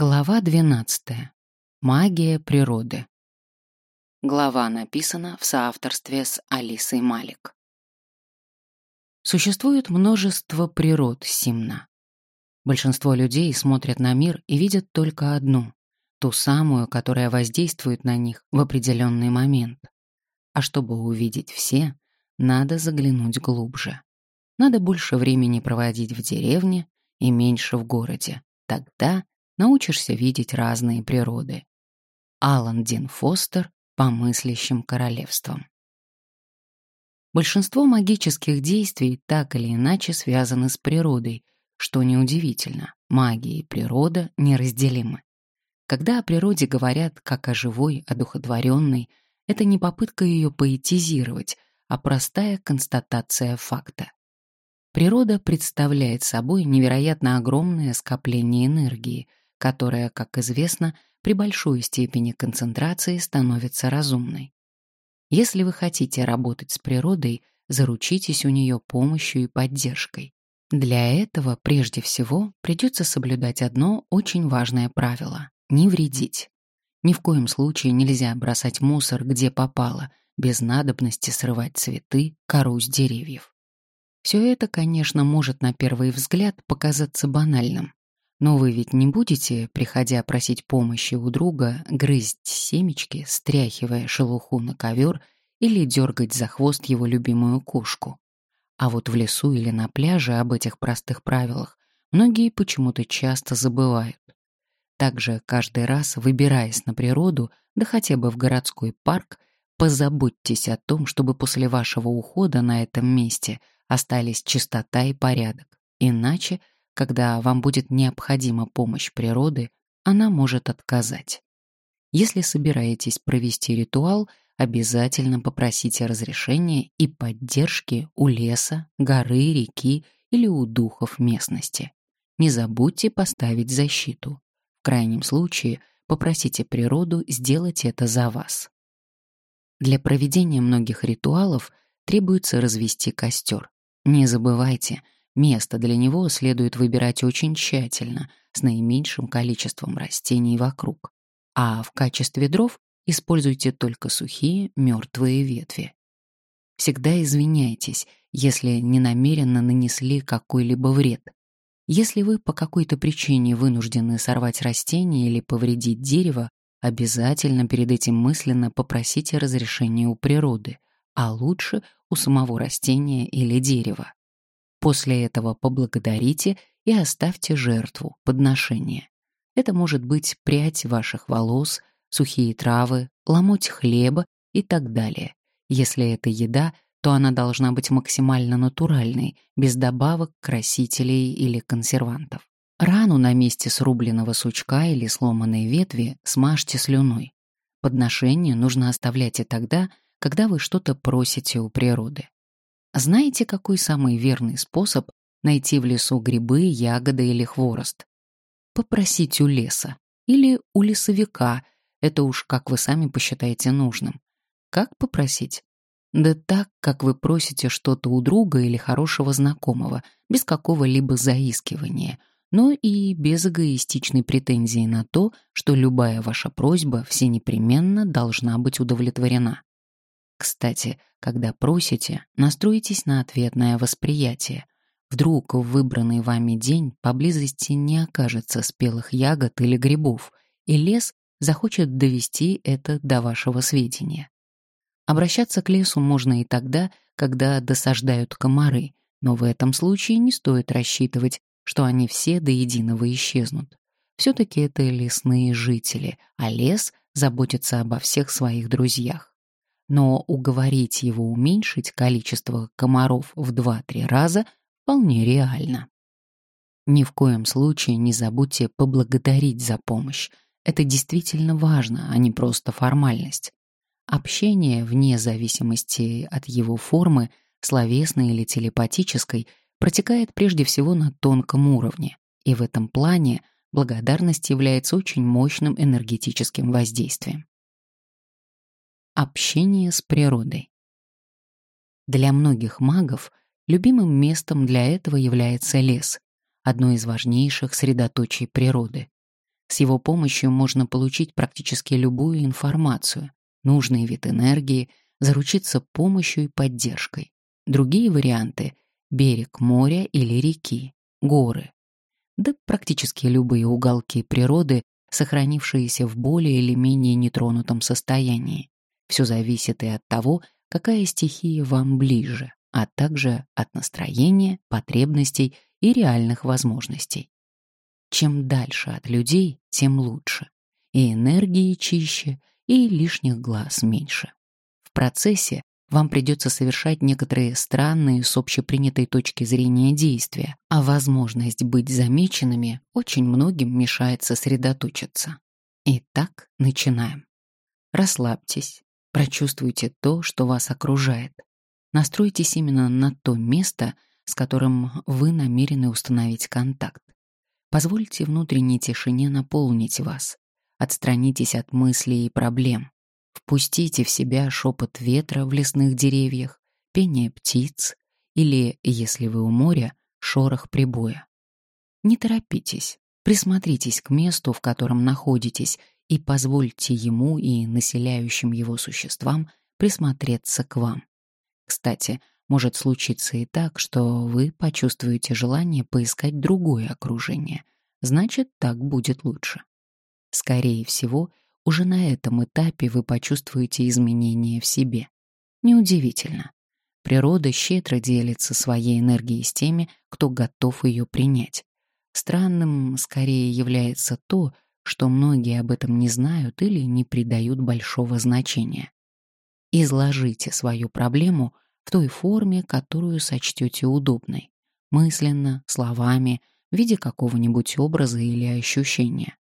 Глава 12. Магия природы. Глава написана в соавторстве с Алисой Малик. Существует множество природ Симна. Большинство людей смотрят на мир и видят только одну, ту самую, которая воздействует на них в определенный момент. А чтобы увидеть все, надо заглянуть глубже. Надо больше времени проводить в деревне и меньше в городе. Тогда научишься видеть разные природы. Алан Дин Фостер по мыслящим королевствам. Большинство магических действий так или иначе связаны с природой, что неудивительно, магия и природа неразделимы. Когда о природе говорят как о живой, одухотворенной, это не попытка ее поэтизировать, а простая констатация факта. Природа представляет собой невероятно огромное скопление энергии, которая, как известно, при большой степени концентрации становится разумной. Если вы хотите работать с природой, заручитесь у нее помощью и поддержкой. Для этого, прежде всего, придется соблюдать одно очень важное правило — не вредить. Ни в коем случае нельзя бросать мусор где попало, без надобности срывать цветы, кору с деревьев. Все это, конечно, может на первый взгляд показаться банальным, но вы ведь не будете, приходя просить помощи у друга, грызть семечки, стряхивая шелуху на ковер или дергать за хвост его любимую кошку. А вот в лесу или на пляже об этих простых правилах многие почему-то часто забывают. Также каждый раз, выбираясь на природу, да хотя бы в городской парк, позаботьтесь о том, чтобы после вашего ухода на этом месте остались чистота и порядок. Иначе – когда вам будет необходима помощь природы, она может отказать. Если собираетесь провести ритуал, обязательно попросите разрешения и поддержки у леса, горы, реки или у духов местности. Не забудьте поставить защиту. В крайнем случае попросите природу сделать это за вас. Для проведения многих ритуалов требуется развести костер. Не забывайте – Место для него следует выбирать очень тщательно, с наименьшим количеством растений вокруг. А в качестве дров используйте только сухие, мертвые ветви. Всегда извиняйтесь, если ненамеренно нанесли какой-либо вред. Если вы по какой-то причине вынуждены сорвать растение или повредить дерево, обязательно перед этим мысленно попросите разрешения у природы, а лучше у самого растения или дерева. После этого поблагодарите и оставьте жертву, подношение. Это может быть прядь ваших волос, сухие травы, ломоть хлеба и так далее. Если это еда, то она должна быть максимально натуральной, без добавок, красителей или консервантов. Рану на месте срубленного сучка или сломанной ветви смажьте слюной. Подношение нужно оставлять и тогда, когда вы что-то просите у природы. Знаете, какой самый верный способ найти в лесу грибы, ягоды или хворост? Попросить у леса или у лесовика, это уж как вы сами посчитаете нужным. Как попросить? Да так, как вы просите что-то у друга или хорошего знакомого, без какого-либо заискивания, но и без эгоистичной претензии на то, что любая ваша просьба всенепременно должна быть удовлетворена. Кстати, когда просите, настройтесь на ответное восприятие. Вдруг в выбранный вами день поблизости не окажется спелых ягод или грибов, и лес захочет довести это до вашего сведения. Обращаться к лесу можно и тогда, когда досаждают комары, но в этом случае не стоит рассчитывать, что они все до единого исчезнут. Все-таки это лесные жители, а лес заботится обо всех своих друзьях но уговорить его уменьшить количество комаров в 2-3 раза вполне реально. Ни в коем случае не забудьте поблагодарить за помощь. Это действительно важно, а не просто формальность. Общение, вне зависимости от его формы, словесной или телепатической, протекает прежде всего на тонком уровне, и в этом плане благодарность является очень мощным энергетическим воздействием. Общение с природой. Для многих магов любимым местом для этого является лес, одно из важнейших средоточий природы. С его помощью можно получить практически любую информацию, нужный вид энергии, заручиться помощью и поддержкой. Другие варианты — берег моря или реки, горы. Да практически любые уголки природы, сохранившиеся в более или менее нетронутом состоянии. Все зависит и от того, какая стихия вам ближе, а также от настроения, потребностей и реальных возможностей. Чем дальше от людей, тем лучше. И энергии чище, и лишних глаз меньше. В процессе вам придется совершать некоторые странные с общепринятой точки зрения действия, а возможность быть замеченными очень многим мешает сосредоточиться. Итак, начинаем. Расслабьтесь, прочувствуйте то, что вас окружает. Настройтесь именно на то место, с которым вы намерены установить контакт. Позвольте внутренней тишине наполнить вас. Отстранитесь от мыслей и проблем. Впустите в себя шепот ветра в лесных деревьях, пение птиц или, если вы у моря, шорох прибоя. Не торопитесь, присмотритесь к месту, в котором находитесь, и позвольте ему и населяющим его существам присмотреться к вам. Кстати, может случиться и так, что вы почувствуете желание поискать другое окружение. Значит, так будет лучше. Скорее всего, уже на этом этапе вы почувствуете изменения в себе. Неудивительно. Природа щедро делится своей энергией с теми, кто готов ее принять. Странным скорее является то, что многие об этом не знают или не придают большого значения. Изложите свою проблему в той форме, которую сочтете удобной. Мысленно, словами, в виде какого-нибудь образа или ощущения.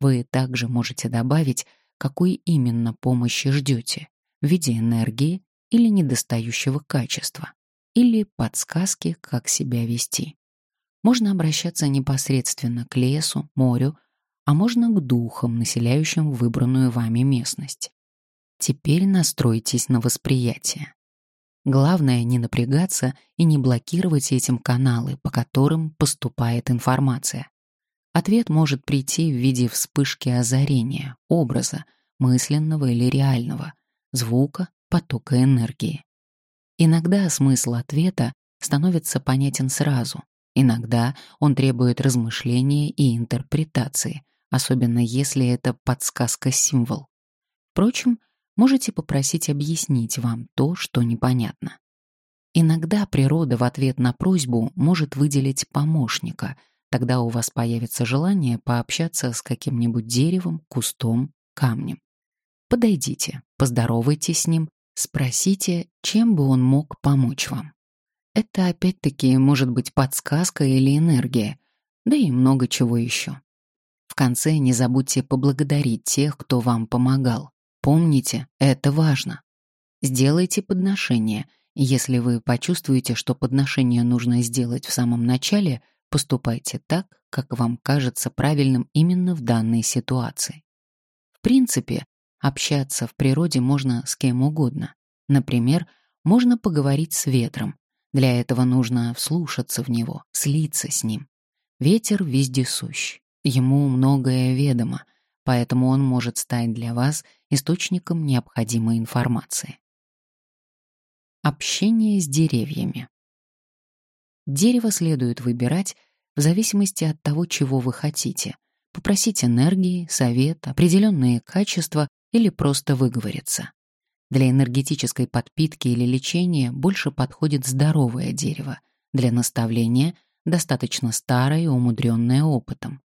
Вы также можете добавить, какой именно помощи ждете в виде энергии или недостающего качества, или подсказки, как себя вести. Можно обращаться непосредственно к лесу, морю, а можно к духам, населяющим выбранную вами местность. Теперь настройтесь на восприятие. Главное не напрягаться и не блокировать этим каналы, по которым поступает информация. Ответ может прийти в виде вспышки озарения, образа, мысленного или реального, звука, потока энергии. Иногда смысл ответа становится понятен сразу, иногда он требует размышления и интерпретации, особенно если это подсказка-символ. Впрочем, можете попросить объяснить вам то, что непонятно. Иногда природа в ответ на просьбу может выделить помощника — Тогда у вас появится желание пообщаться с каким-нибудь деревом, кустом, камнем. Подойдите, поздоровайтесь с ним, спросите, чем бы он мог помочь вам. Это опять-таки может быть подсказка или энергия, да и много чего еще. В конце не забудьте поблагодарить тех, кто вам помогал. Помните, это важно. Сделайте подношение. Если вы почувствуете, что подношение нужно сделать в самом начале, Поступайте так, как вам кажется правильным именно в данной ситуации. В принципе, общаться в природе можно с кем угодно. Например, можно поговорить с ветром. Для этого нужно вслушаться в него, слиться с ним. Ветер вездесущ. Ему многое ведомо, поэтому он может стать для вас источником необходимой информации. Общение с деревьями. Дерево следует выбирать в зависимости от того, чего вы хотите. Попросить энергии, совет, определенные качества или просто выговориться. Для энергетической подпитки или лечения больше подходит здоровое дерево. Для наставления достаточно старое и умудренное опытом.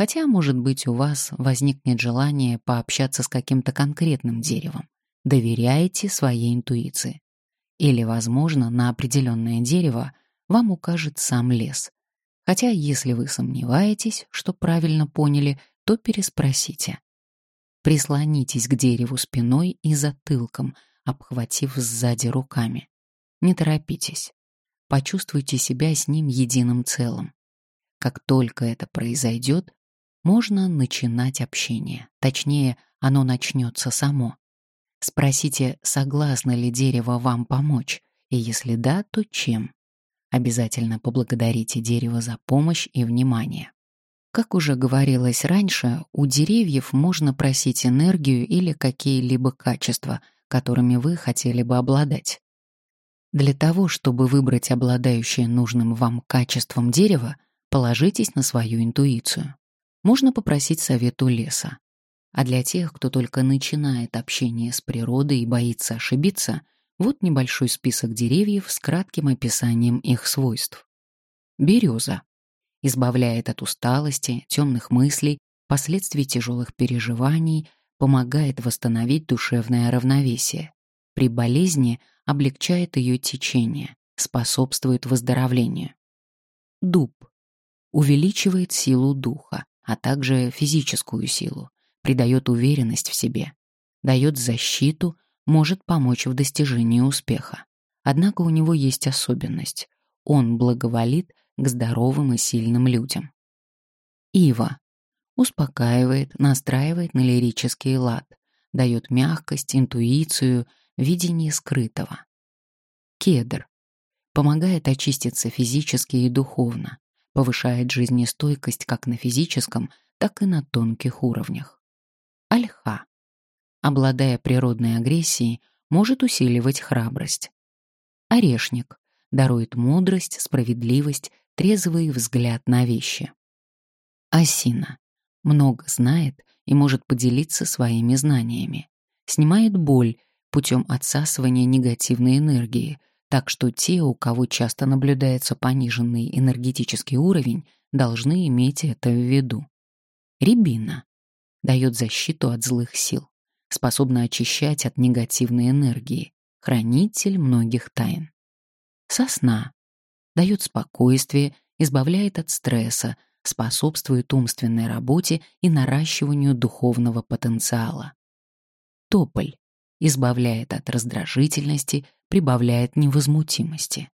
Хотя, может быть, у вас возникнет желание пообщаться с каким-то конкретным деревом. Доверяете своей интуиции. Или, возможно, на определенное дерево вам укажет сам лес. Хотя, если вы сомневаетесь, что правильно поняли, то переспросите. Прислонитесь к дереву спиной и затылком, обхватив сзади руками. Не торопитесь. Почувствуйте себя с ним единым целым. Как только это произойдет, можно начинать общение. Точнее, оно начнется само. Спросите, согласно ли дерево вам помочь, и если да, то чем. Обязательно поблагодарите дерево за помощь и внимание. Как уже говорилось раньше, у деревьев можно просить энергию или какие-либо качества, которыми вы хотели бы обладать. Для того, чтобы выбрать обладающее нужным вам качеством дерева, положитесь на свою интуицию. Можно попросить совет у леса. А для тех, кто только начинает общение с природой и боится ошибиться, вот небольшой список деревьев с кратким описанием их свойств. Береза. Избавляет от усталости, темных мыслей, последствий тяжелых переживаний, помогает восстановить душевное равновесие. При болезни облегчает ее течение, способствует выздоровлению. Дуб. Увеличивает силу духа, а также физическую силу, придает уверенность в себе, дает защиту, может помочь в достижении успеха. Однако у него есть особенность. Он благоволит к здоровым и сильным людям. Ива. Успокаивает, настраивает на лирический лад, дает мягкость, интуицию, видение скрытого. Кедр. Помогает очиститься физически и духовно, повышает жизнестойкость как на физическом, так и на тонких уровнях. Альха. Обладая природной агрессией, может усиливать храбрость. Орешник. Дарует мудрость, справедливость, трезвый взгляд на вещи. Осина. Много знает и может поделиться своими знаниями. Снимает боль путем отсасывания негативной энергии, так что те, у кого часто наблюдается пониженный энергетический уровень, должны иметь это в виду. Рябина дает защиту от злых сил, способна очищать от негативной энергии, хранитель многих тайн. Сосна дает спокойствие, избавляет от стресса, способствует умственной работе и наращиванию духовного потенциала. Тополь избавляет от раздражительности, прибавляет невозмутимости.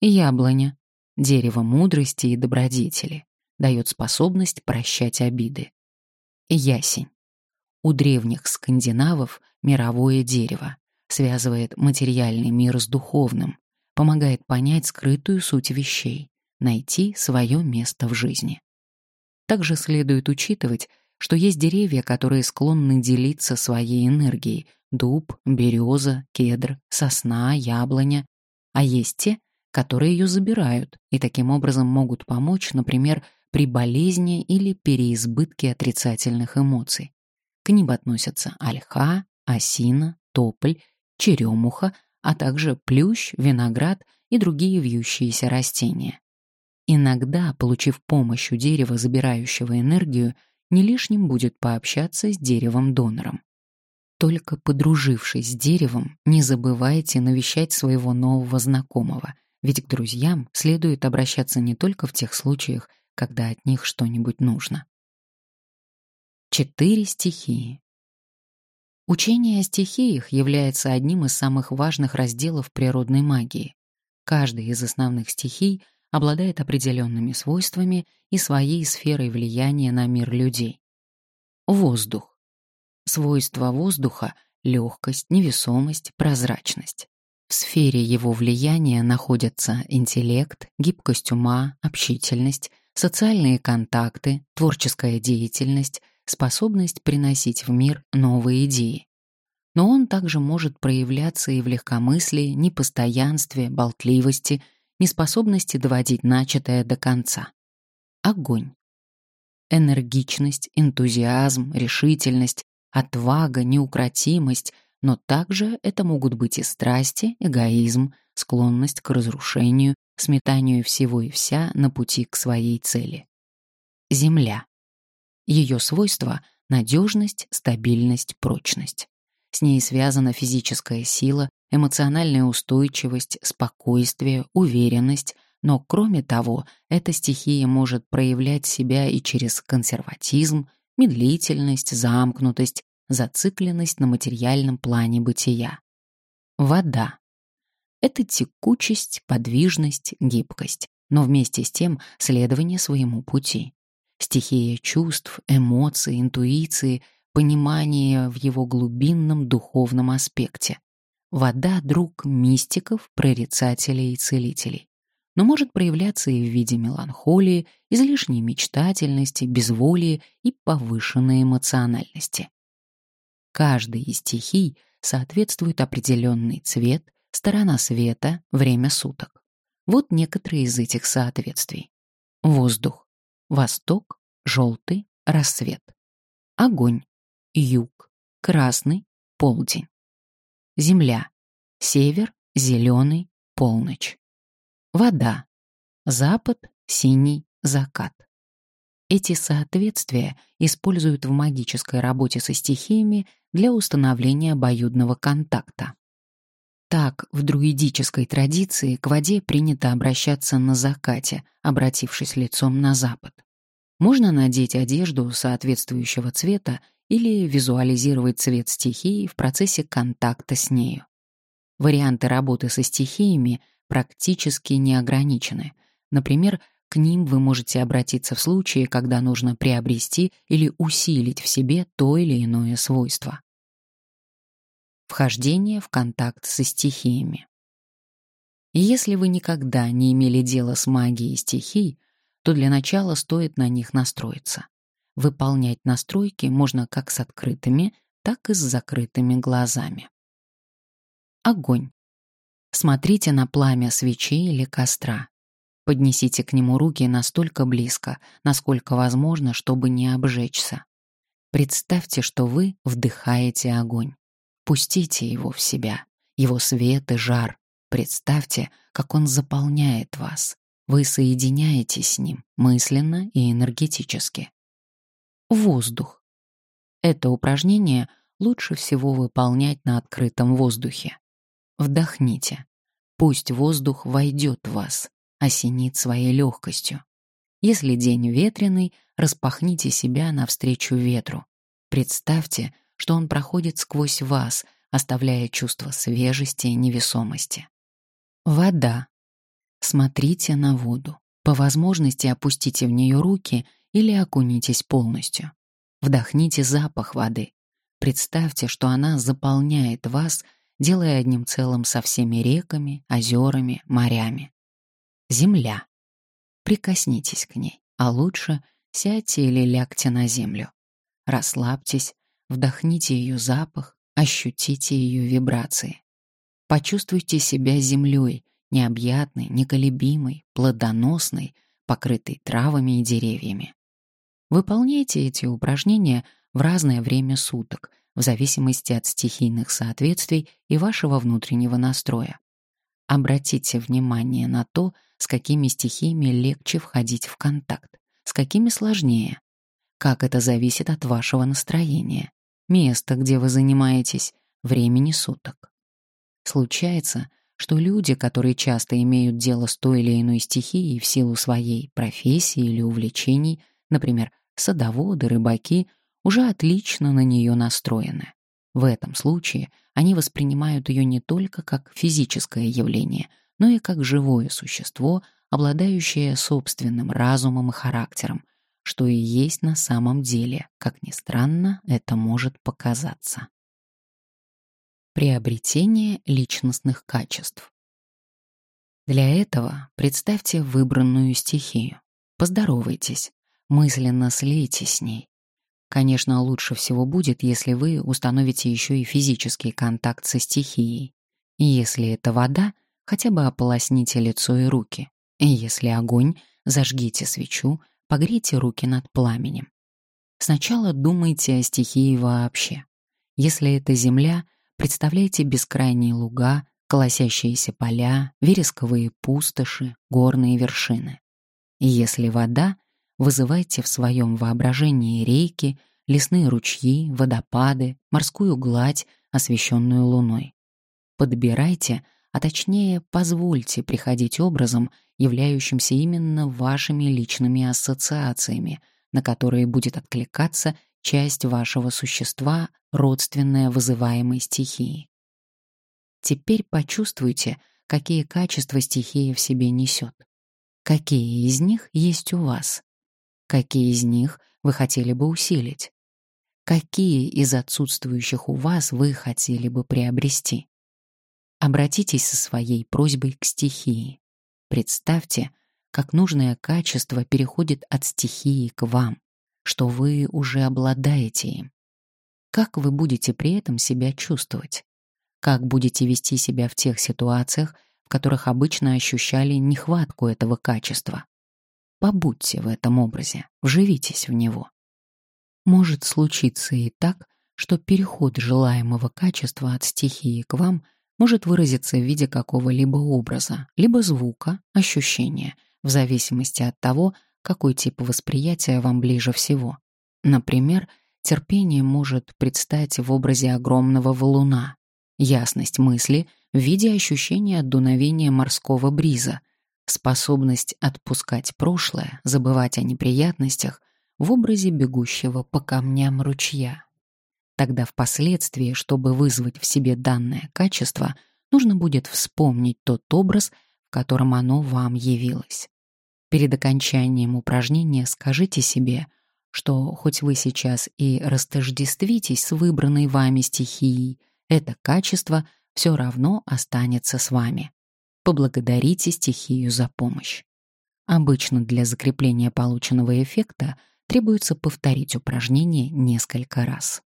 Яблоня — дерево мудрости и добродетели, дает способность прощать обиды. Ясень. У древних скандинавов мировое дерево, связывает материальный мир с духовным, помогает понять скрытую суть вещей, найти свое место в жизни. Также следует учитывать, что есть деревья, которые склонны делиться своей энергией — дуб, береза, кедр, сосна, яблоня, а есть те, которые ее забирают и таким образом могут помочь, например, при болезни или переизбытке отрицательных эмоций. К ним относятся ольха, осина, тополь, черемуха, а также плющ, виноград и другие вьющиеся растения. Иногда, получив помощь у дерева, забирающего энергию, не лишним будет пообщаться с деревом-донором. Только подружившись с деревом, не забывайте навещать своего нового знакомого, ведь к друзьям следует обращаться не только в тех случаях, когда от них что-нибудь нужно. Четыре стихии. Учение о стихиях является одним из самых важных разделов природной магии. Каждая из основных стихий обладает определенными свойствами и своей сферой влияния на мир людей. Воздух. Свойства воздуха — легкость, невесомость, прозрачность. В сфере его влияния находятся интеллект, гибкость ума, общительность, социальные контакты, творческая деятельность, способность приносить в мир новые идеи. Но он также может проявляться и в легкомыслии, непостоянстве, болтливости, неспособности доводить начатое до конца. Огонь. Энергичность, энтузиазм, решительность, отвага, неукротимость, но также это могут быть и страсти, эгоизм, склонность к разрушению, сметанию всего и вся на пути к своей цели. Земля. Ее свойства — надежность, стабильность, прочность. С ней связана физическая сила, эмоциональная устойчивость, спокойствие, уверенность, но кроме того, эта стихия может проявлять себя и через консерватизм, медлительность, замкнутость, зацикленность на материальном плане бытия. Вода. Это текучесть, подвижность, гибкость, но вместе с тем следование своему пути. Стихия чувств, эмоций, интуиции, понимание в его глубинном духовном аспекте. Вода — друг мистиков, прорицателей и целителей. Но может проявляться и в виде меланхолии, излишней мечтательности, безволия и повышенной эмоциональности. Каждый из стихий соответствует определенный цвет, сторона света, время суток. Вот некоторые из этих соответствий. Воздух. Восток, желтый, рассвет. Огонь. Юг. Красный. Полдень. Земля. Север. Зеленый. Полночь. Вода. Запад. Синий. Закат. Эти соответствия используют в магической работе со стихиями для установления обоюдного контакта. Так, в друидической традиции к воде принято обращаться на закате, обратившись лицом на запад. Можно надеть одежду соответствующего цвета или визуализировать цвет стихии в процессе контакта с нею. Варианты работы со стихиями практически не ограничены. Например, к ним вы можете обратиться в случае, когда нужно приобрести или усилить в себе то или иное свойство. Вхождение в контакт со стихиями. если вы никогда не имели дела с магией стихий, то для начала стоит на них настроиться. Выполнять настройки можно как с открытыми, так и с закрытыми глазами. Огонь. Смотрите на пламя свечи или костра. Поднесите к нему руки настолько близко, насколько возможно, чтобы не обжечься. Представьте, что вы вдыхаете огонь. Пустите его в себя, его свет и жар. Представьте, как он заполняет вас. Вы соединяетесь с ним мысленно и энергетически. Воздух. Это упражнение лучше всего выполнять на открытом воздухе. Вдохните. Пусть воздух войдет в вас, осенит своей легкостью. Если день ветреный, распахните себя навстречу ветру. Представьте, что он проходит сквозь вас, оставляя чувство свежести и невесомости. Вода. Смотрите на воду. По возможности опустите в нее руки или окунитесь полностью. Вдохните запах воды. Представьте, что она заполняет вас, делая одним целым со всеми реками, озерами, морями. Земля. Прикоснитесь к ней, а лучше сядьте или лягте на землю. Расслабьтесь, Вдохните ее запах, ощутите ее вибрации. Почувствуйте себя землей, необъятной, неколебимой, плодоносной, покрытой травами и деревьями. Выполняйте эти упражнения в разное время суток, в зависимости от стихийных соответствий и вашего внутреннего настроя. Обратите внимание на то, с какими стихиями легче входить в контакт, с какими сложнее, как это зависит от вашего настроения место, где вы занимаетесь, времени суток. Случается, что люди, которые часто имеют дело с той или иной стихией в силу своей профессии или увлечений, например, садоводы, рыбаки, уже отлично на нее настроены. В этом случае они воспринимают ее не только как физическое явление, но и как живое существо, обладающее собственным разумом и характером, что и есть на самом деле, как ни странно это может показаться. Приобретение личностных качеств. Для этого представьте выбранную стихию. Поздоровайтесь, мысленно слейтесь с ней. Конечно, лучше всего будет, если вы установите еще и физический контакт со стихией. Если это вода, хотя бы ополосните лицо и руки. Если огонь, зажгите свечу, погрейте руки над пламенем. Сначала думайте о стихии вообще. Если это земля, представляйте бескрайние луга, колосящиеся поля, вересковые пустоши, горные вершины. Если вода, вызывайте в своем воображении реки, лесные ручьи, водопады, морскую гладь, освещенную луной. Подбирайте, а точнее позвольте приходить образом, являющимся именно вашими личными ассоциациями, на которые будет откликаться часть вашего существа, родственная вызываемой стихии. Теперь почувствуйте, какие качества стихия в себе несет. Какие из них есть у вас? Какие из них вы хотели бы усилить? Какие из отсутствующих у вас вы хотели бы приобрести? Обратитесь со своей просьбой к стихии. Представьте, как нужное качество переходит от стихии к вам, что вы уже обладаете им. Как вы будете при этом себя чувствовать? Как будете вести себя в тех ситуациях, в которых обычно ощущали нехватку этого качества? Побудьте в этом образе, вживитесь в него. Может случиться и так, что переход желаемого качества от стихии к вам может выразиться в виде какого-либо образа, либо звука, ощущения, в зависимости от того, какой тип восприятия вам ближе всего. Например, терпение может предстать в образе огромного валуна, ясность мысли в виде ощущения от дуновения морского бриза, способность отпускать прошлое, забывать о неприятностях в образе бегущего по камням ручья. Тогда впоследствии, чтобы вызвать в себе данное качество, нужно будет вспомнить тот образ, в котором оно вам явилось. Перед окончанием упражнения скажите себе, что хоть вы сейчас и растождествитесь с выбранной вами стихией, это качество все равно останется с вами. Поблагодарите стихию за помощь. Обычно для закрепления полученного эффекта требуется повторить упражнение несколько раз.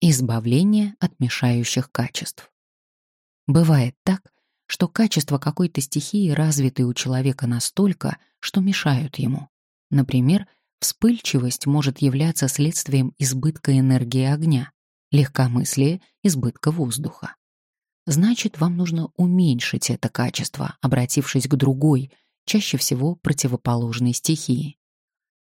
Избавление от мешающих качеств. Бывает так, что качества какой-то стихии развиты у человека настолько, что мешают ему. Например, вспыльчивость может являться следствием избытка энергии огня, легкомыслие — избытка воздуха. Значит, вам нужно уменьшить это качество, обратившись к другой, чаще всего противоположной стихии.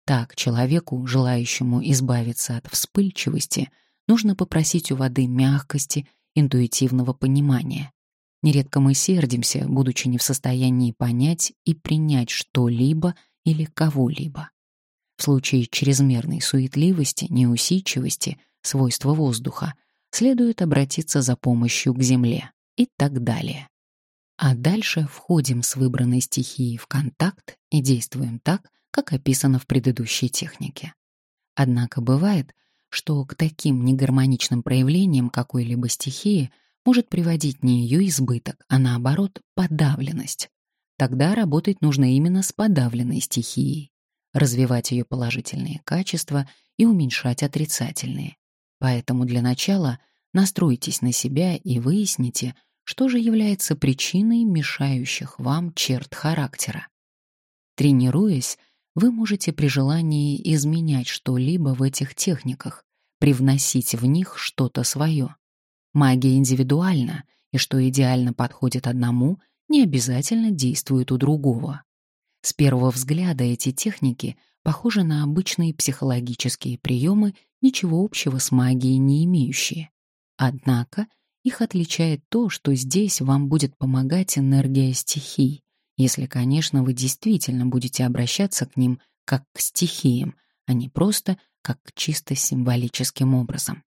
Так, человеку, желающему избавиться от вспыльчивости, нужно попросить у воды мягкости, интуитивного понимания. Нередко мы сердимся, будучи не в состоянии понять и принять что-либо или кого-либо. В случае чрезмерной суетливости, неусидчивости, свойства воздуха, следует обратиться за помощью к земле и так далее. А дальше входим с выбранной стихией в контакт и действуем так, как описано в предыдущей технике. Однако бывает, что к таким негармоничным проявлениям какой-либо стихии может приводить не ее избыток, а наоборот подавленность. Тогда работать нужно именно с подавленной стихией, развивать ее положительные качества и уменьшать отрицательные. Поэтому для начала настройтесь на себя и выясните, что же является причиной мешающих вам черт характера. Тренируясь, вы можете при желании изменять что-либо в этих техниках, привносить в них что-то свое. Магия индивидуальна, и что идеально подходит одному, не обязательно действует у другого. С первого взгляда эти техники похожи на обычные психологические приемы, ничего общего с магией не имеющие. Однако их отличает то, что здесь вам будет помогать энергия стихий, если, конечно, вы действительно будете обращаться к ним как к стихиям, а не просто как к чисто символическим образом.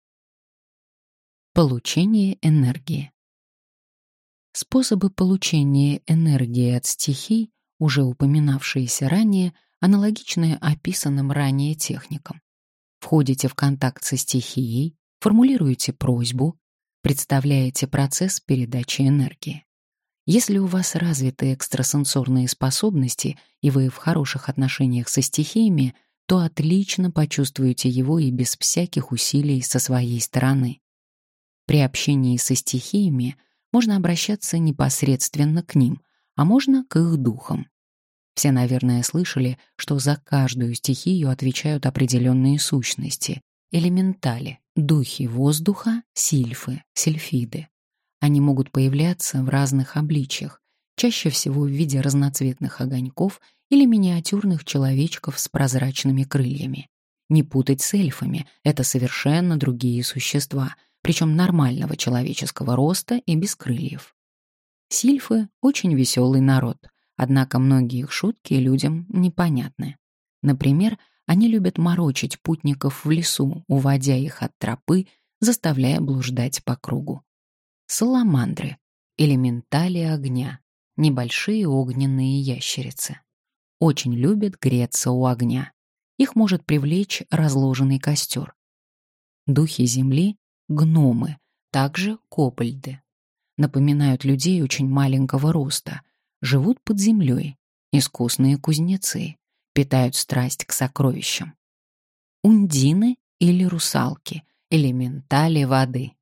Получение энергии. Способы получения энергии от стихий, уже упоминавшиеся ранее, аналогичны описанным ранее техникам. Входите в контакт со стихией, формулируете просьбу, представляете процесс передачи энергии. Если у вас развиты экстрасенсорные способности и вы в хороших отношениях со стихиями, то отлично почувствуете его и без всяких усилий со своей стороны. При общении со стихиями можно обращаться непосредственно к ним, а можно к их духам. Все, наверное, слышали, что за каждую стихию отвечают определенные сущности — элементали, духи воздуха, сильфы, сильфиды. Они могут появляться в разных обличьях, чаще всего в виде разноцветных огоньков или миниатюрных человечков с прозрачными крыльями. Не путать с эльфами — это совершенно другие существа, причем нормального человеческого роста и без крыльев. Сильфы — очень веселый народ, однако многие их шутки людям непонятны. Например, они любят морочить путников в лесу, уводя их от тропы, заставляя блуждать по кругу. Саламандры — элементали огня, небольшие огненные ящерицы. Очень любят греться у огня. Их может привлечь разложенный костер. Духи земли Гномы, также копольды. Напоминают людей очень маленького роста. Живут под землей, искусные кузнецы, питают страсть к сокровищам. Ундины или русалки, элементали воды,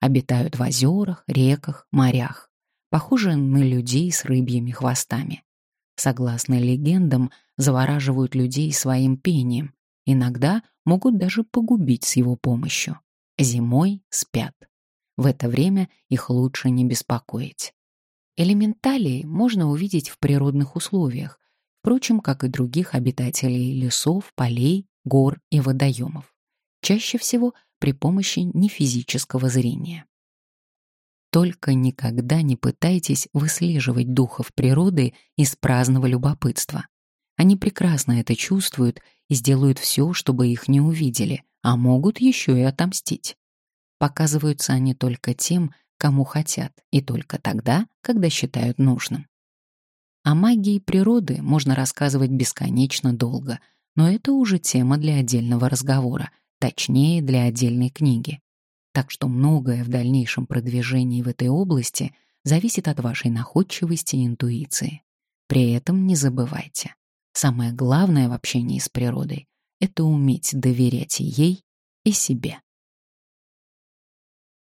обитают в озерах, реках, морях, похожи на людей с рыбьими хвостами. Согласно легендам, завораживают людей своим пением, иногда могут даже погубить с его помощью. Зимой спят. В это время их лучше не беспокоить. Элементалей можно увидеть в природных условиях, впрочем, как и других обитателей лесов, полей, гор и водоемов. Чаще всего при помощи нефизического зрения. Только никогда не пытайтесь выслеживать духов природы из праздного любопытства. Они прекрасно это чувствуют и сделают все, чтобы их не увидели, а могут еще и отомстить. Показываются они только тем, кому хотят, и только тогда, когда считают нужным. О магии природы можно рассказывать бесконечно долго, но это уже тема для отдельного разговора, точнее, для отдельной книги. Так что многое в дальнейшем продвижении в этой области зависит от вашей находчивости и интуиции. При этом не забывайте, самое главное в общении с природой — это уметь доверять ей и себе.